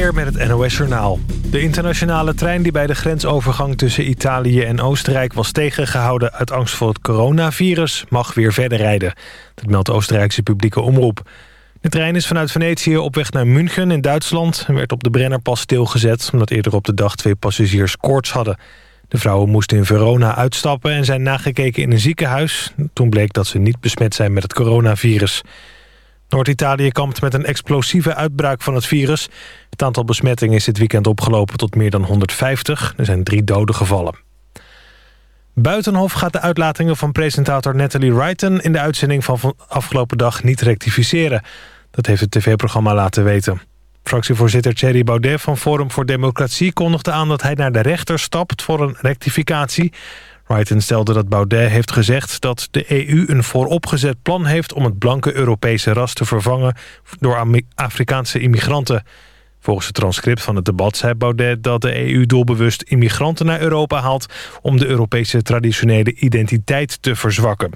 Met het NOS Journaal. De internationale trein die bij de grensovergang tussen Italië en Oostenrijk was tegengehouden uit angst voor het coronavirus mag weer verder rijden. Dat meldt Oostenrijkse publieke omroep. De trein is vanuit Venetië op weg naar München in Duitsland en werd op de Brennerpas stilgezet omdat eerder op de dag twee passagiers koorts hadden. De vrouwen moesten in Verona uitstappen en zijn nagekeken in een ziekenhuis. Toen bleek dat ze niet besmet zijn met het coronavirus. Noord-Italië kampt met een explosieve uitbraak van het virus. Het aantal besmettingen is dit weekend opgelopen tot meer dan 150. Er zijn drie doden gevallen. Buitenhof gaat de uitlatingen van presentator Natalie Wrighton... in de uitzending van afgelopen dag niet rectificeren. Dat heeft het tv-programma laten weten. Fractievoorzitter Thierry Baudet van Forum voor Democratie kondigde aan... dat hij naar de rechter stapt voor een rectificatie... Wrighton stelde dat Baudet heeft gezegd dat de EU een vooropgezet plan heeft... om het blanke Europese ras te vervangen door Afrikaanse immigranten. Volgens het transcript van het debat zei Baudet dat de EU doelbewust immigranten naar Europa haalt... om de Europese traditionele identiteit te verzwakken.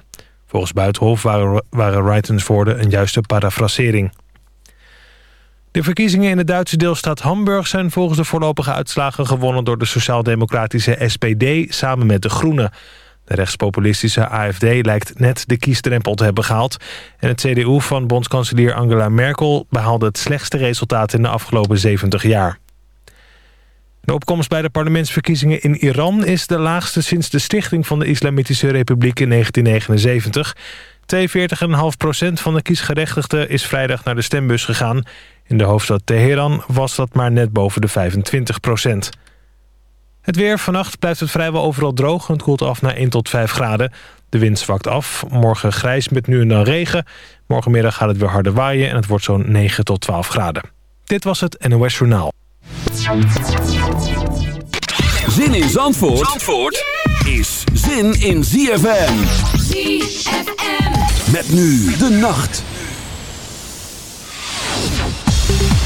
Volgens Buitenhof waren, waren Wrightons woorden een juiste parafrasering. De verkiezingen in de Duitse deelstaat Hamburg zijn volgens de voorlopige uitslagen gewonnen door de sociaal-democratische SPD samen met de Groenen. De rechtspopulistische AFD lijkt net de kiesdrempel te hebben gehaald. En het CDU van bondskanselier Angela Merkel behaalde het slechtste resultaat in de afgelopen 70 jaar. De opkomst bij de parlementsverkiezingen in Iran is de laagste sinds de stichting van de Islamitische Republiek in 1979. 42,5% van de kiesgerechtigden is vrijdag naar de stembus gegaan. In de hoofdstad Teheran was dat maar net boven de 25 procent. Het weer. Vannacht blijft het vrijwel overal droog. Het koelt af naar 1 tot 5 graden. De wind zwakt af. Morgen grijs met nu en dan regen. Morgenmiddag gaat het weer harder waaien en het wordt zo'n 9 tot 12 graden. Dit was het NOS Journaal. Zin in Zandvoort, Zandvoort is zin in ZFM. ZFM. Met nu de nacht. Thank you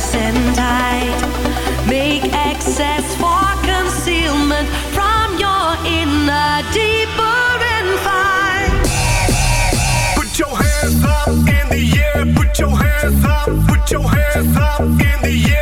and. Make for concealment from your inner deeper and. Put your hands up in the air. Put your hands up. Put your hands up in the air.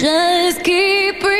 Just keep breathing.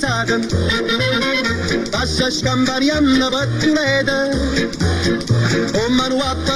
zagen. Was ze scambarianne wat toeleiden. Om een wat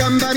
come back.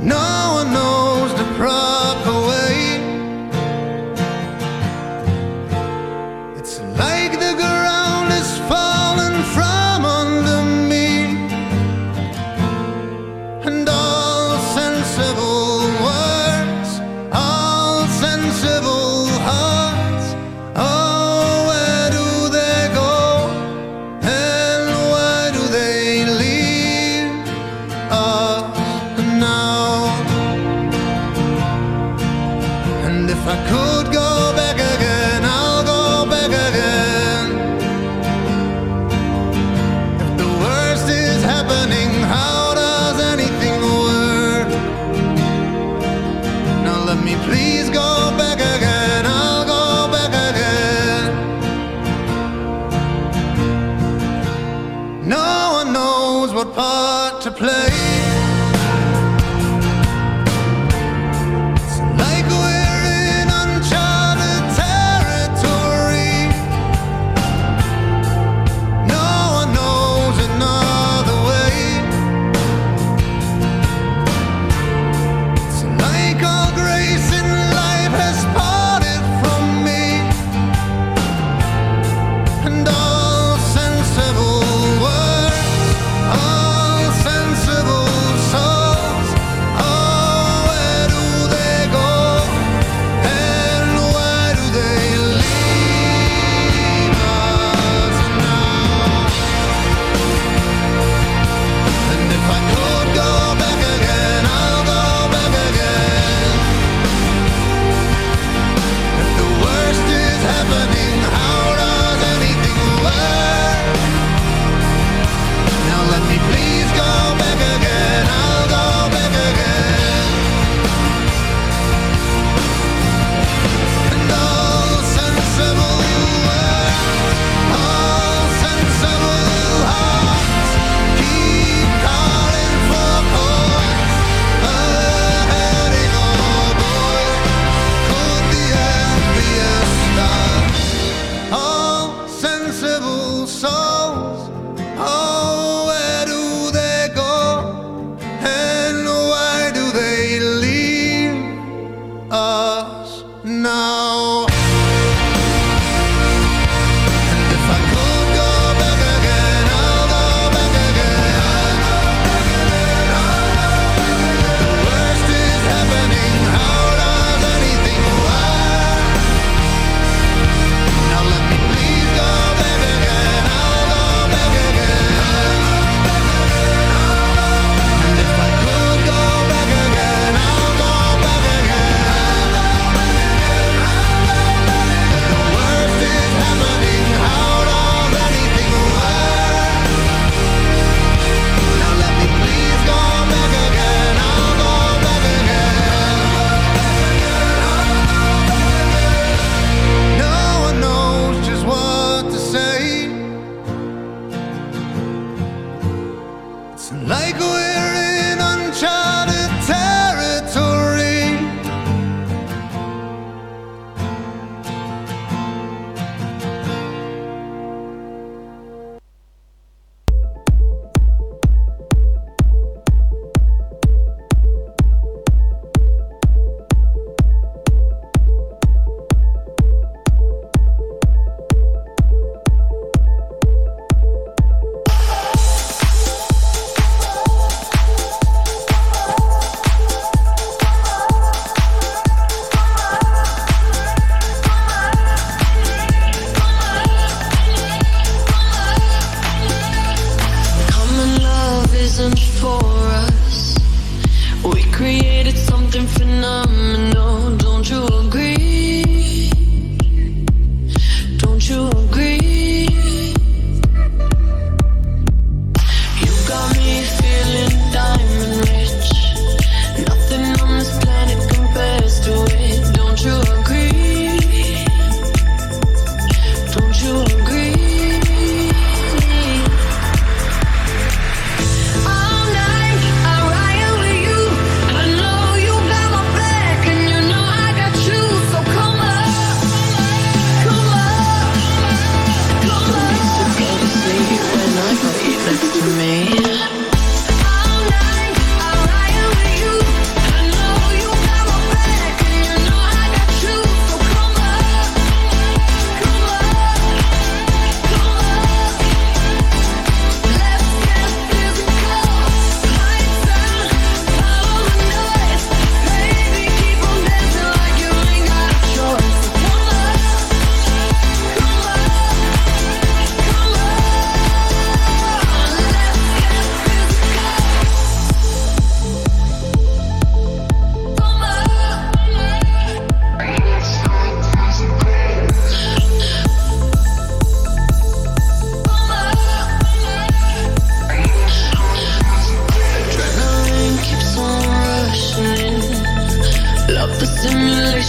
No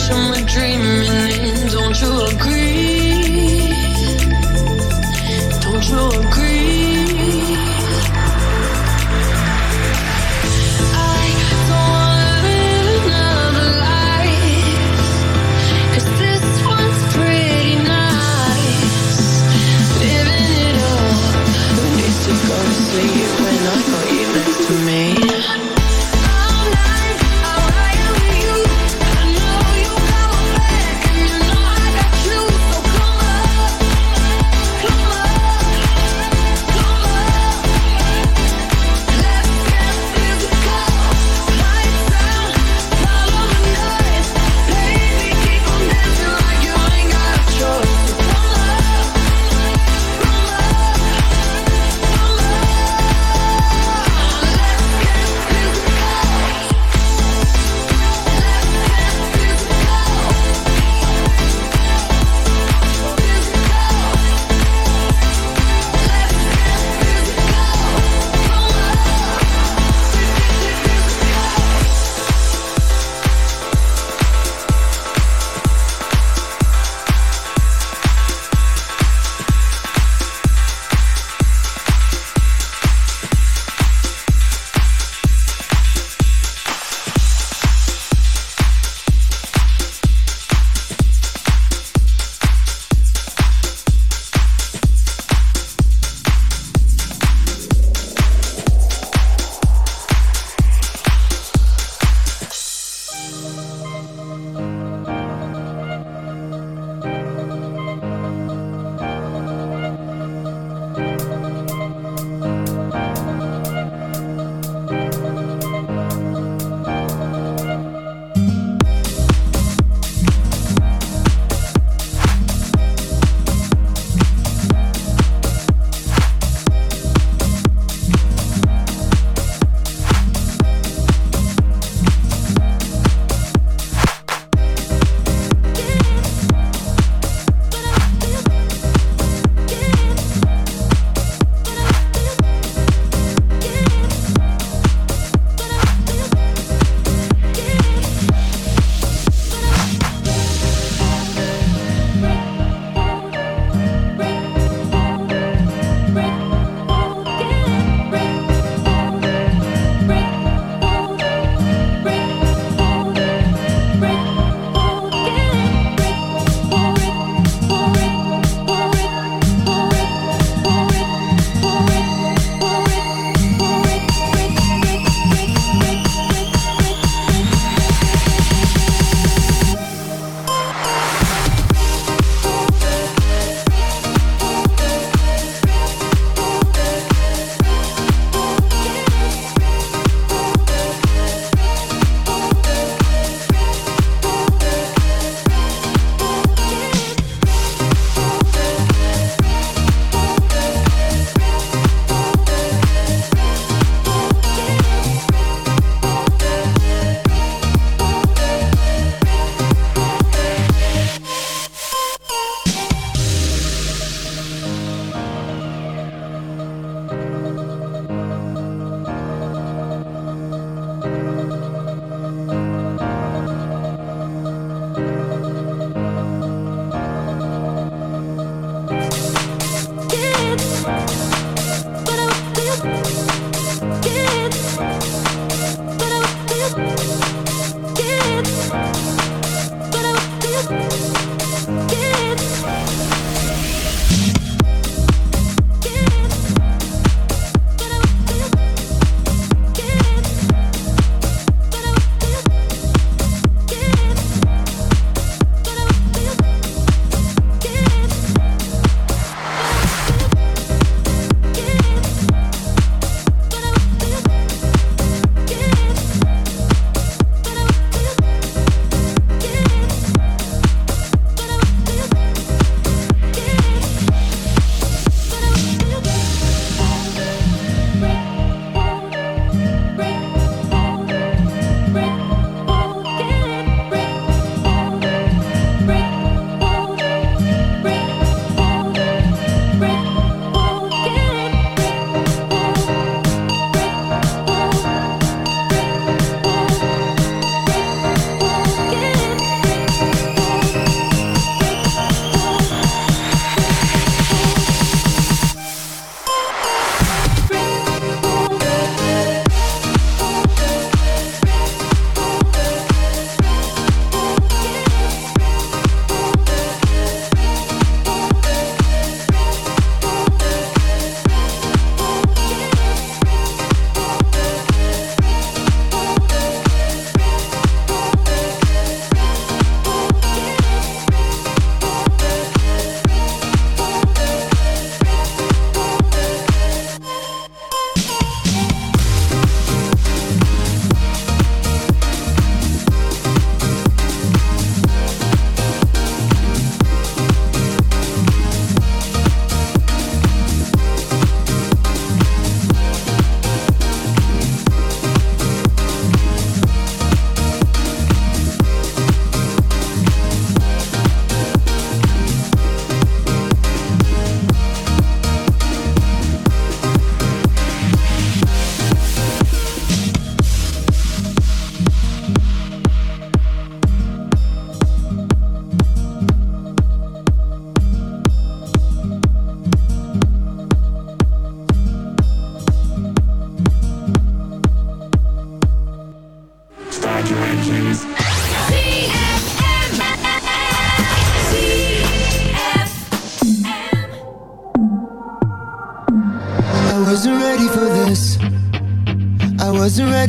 We're dreaming in. Don't you agree?